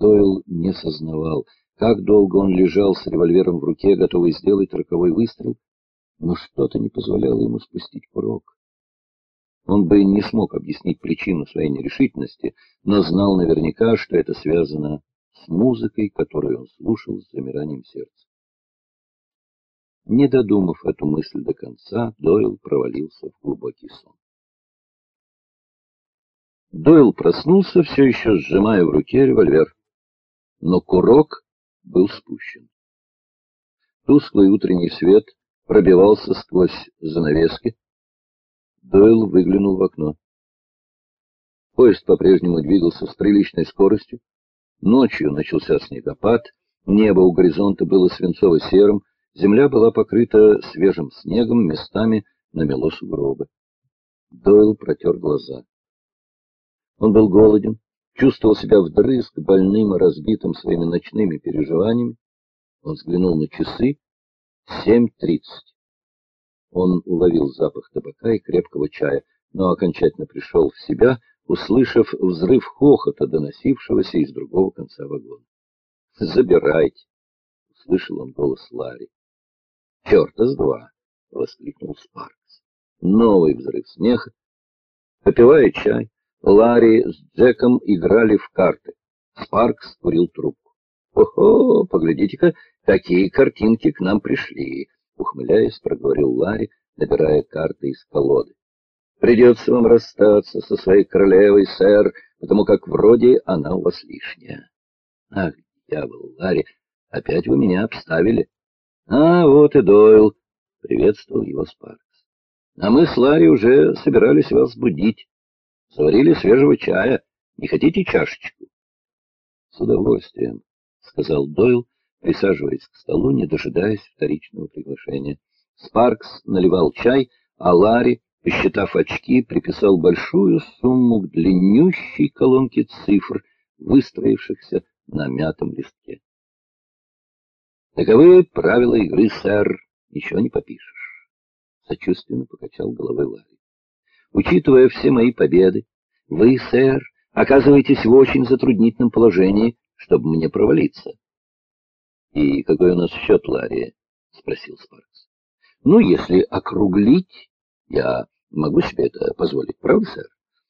Дойл не сознавал, как долго он лежал с револьвером в руке, готовый сделать роковой выстрел, но что-то не позволяло ему спустить курок. Он бы не смог объяснить причину своей нерешительности, но знал наверняка, что это связано с музыкой, которую он слушал с замиранием сердца. Не додумав эту мысль до конца, Дойл провалился в глубокий сон. Дойл проснулся, все еще сжимая в руке револьвер, но курок был спущен. Тусклый утренний свет пробивался сквозь занавески. Дойл выглянул в окно. Поезд по-прежнему двигался с приличной скоростью. Ночью начался снегопад, небо у горизонта было свинцово-серым, земля была покрыта свежим снегом, местами намело сугробы. Дойл протер глаза. Он был голоден, чувствовал себя вдрызг больным и разбитым своими ночными переживаниями. Он взглянул на часы. Семь тридцать. Он уловил запах табака и крепкого чая, но окончательно пришел в себя, услышав взрыв хохота, доносившегося из другого конца вагона. «Забирайте!» — услышал он голос Ларри. «Черта с два!» — воскликнул Спаркс. Новый взрыв смеха. Попивая чай, Ларри с Джеком играли в карты. Спаркс курил трубку. «Ого, поглядите-ка, какие картинки к нам пришли!» Ухмыляясь, проговорил Ларри, набирая карты из колоды. «Придется вам расстаться со своей королевой, сэр, потому как вроде она у вас лишняя». «Ах, дьявол, Ларри, опять вы меня обставили». «А, вот и Дойл», — приветствовал его Спаркс. «А мы с Ларри уже собирались вас будить». Заварили свежего чая. Не хотите чашечку? — С удовольствием, — сказал Дойл, присаживаясь к столу, не дожидаясь вторичного приглашения. Спаркс наливал чай, а Ларри, посчитав очки, приписал большую сумму к длиннющей колонке цифр, выстроившихся на мятом листке. «Таковы правила игры, сэр, ничего не попишешь», — сочувственно покачал головой Ларри. Учитывая все мои победы, вы, сэр, оказываетесь в очень затруднительном положении, чтобы мне провалиться. — И какой у нас счет, Ларри? — спросил Спаркс. — Ну, если округлить, я могу себе это позволить, правда, сэр?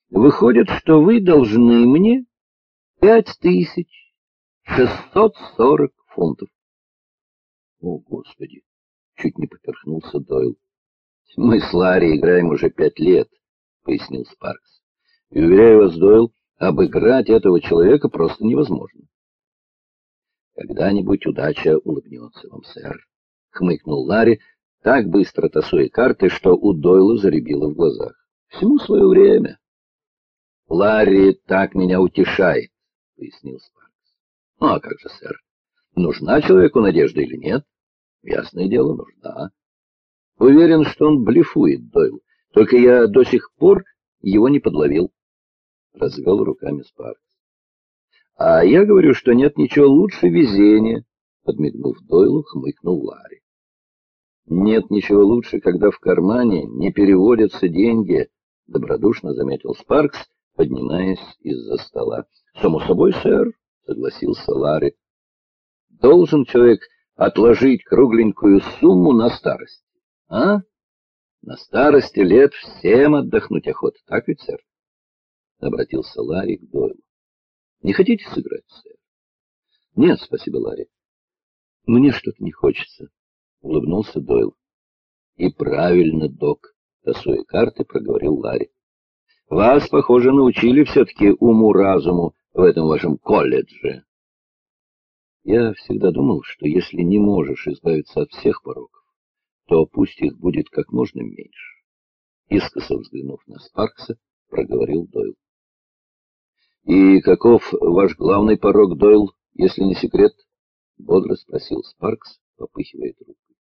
Выходит, что вы должны мне пять тысяч шестьсот сорок фунтов. — О, Господи! — чуть не поперхнулся Дойл. — Мы с Ларри играем уже пять лет. — пояснил Спаркс. — И, уверяю вас, Дойл, обыграть этого человека просто невозможно. — Когда-нибудь удача улыбнется вам, сэр, — хмыкнул Ларри, так быстро тасуя карты, что у Дойла заребило в глазах. — Всему свое время. — Ларри так меня утешает, — пояснил Спаркс. — Ну, а как же, сэр, нужна человеку надежда или нет? Ясное дело, нужна. Уверен, что он блефует, Дойл. Только я до сих пор его не подловил. Развел руками Спаркс. А я говорю, что нет ничего лучше везения, подмигнув Дойлу, хмыкнул Ларри. Нет ничего лучше, когда в кармане не переводятся деньги, добродушно заметил Спаркс, поднимаясь из-за стола. Само собой, сэр, согласился Ларри. Должен человек отложить кругленькую сумму на старость, а? На старости лет всем отдохнуть охота, так ведь, сэр? Обратился Ларри к Дойлу. Не хотите сыграть, сэр? Нет, спасибо, Ларри. Мне что-то не хочется, улыбнулся Дойл. И правильно, док, тасуя карты, проговорил Ларри. Вас, похоже, научили все-таки уму-разуму в этом вашем колледже. Я всегда думал, что если не можешь избавиться от всех пороков, то пусть их будет как можно меньше. Искоса взглянув на Спаркса, проговорил Дойл. — И каков ваш главный порог, Дойл, если не секрет? — бодро спросил Спаркс, попыхивая трубкой.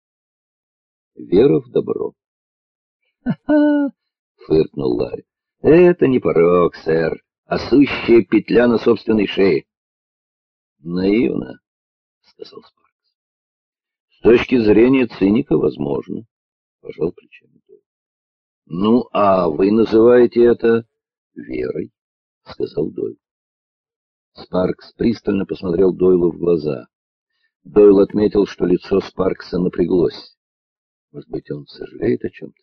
— Вера в добро. «Ха — фыркнул Ларри. — Это не порог, сэр, а сущая петля на собственной шее. — Наивно, — сказал Спаркс. С точки зрения циника, возможно, — пожал плечами Дойл. — Ну, а вы называете это верой, — сказал Дойл. Спаркс пристально посмотрел Дойлу в глаза. Дойл отметил, что лицо Спаркса напряглось. Может быть, он сожалеет о чем-то?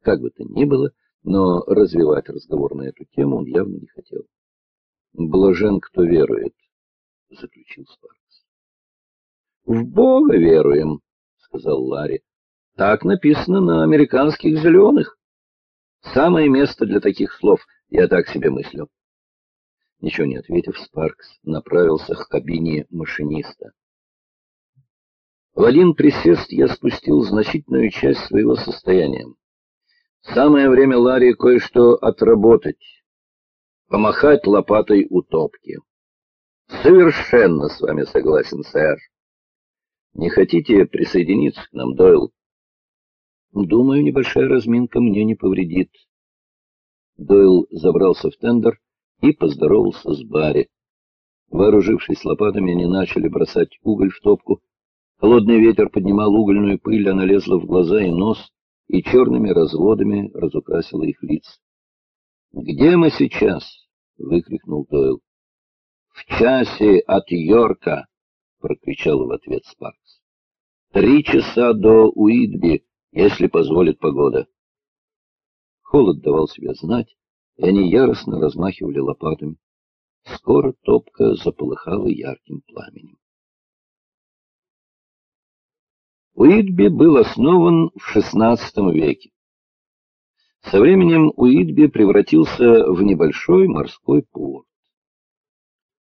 Как бы то ни было, но развивать разговор на эту тему он явно не хотел. «Блажен, кто верует», — заключил Спаркс. «В Бога веруем», — сказал Ларри. «Так написано на американских зеленых. Самое место для таких слов, я так себе мыслю». Ничего не ответив, Спаркс направился к кабине машиниста. В один присест я спустил значительную часть своего состояния. Самое время Ларри кое-что отработать, помахать лопатой у топки. Совершенно с вами согласен, сэр. Не хотите присоединиться к нам, Дойл? Думаю, небольшая разминка мне не повредит. Дойл забрался в тендер и поздоровался с Барри. Вооружившись лопатами, они начали бросать уголь в топку. Холодный ветер поднимал угольную пыль, она лезла в глаза и нос, и черными разводами разукрасила их лица. «Где мы сейчас?» — выкрикнул Дойл. «В часе от Йорка!» — прокричал в ответ Спаркс. «Три часа до Уитби, если позволит погода». Холод давал себя знать, и они яростно размахивали лопатами. Скоро топка заполыхала ярким пламенем. Уитби был основан в XVI веке. Со временем Уитби превратился в небольшой морской порт.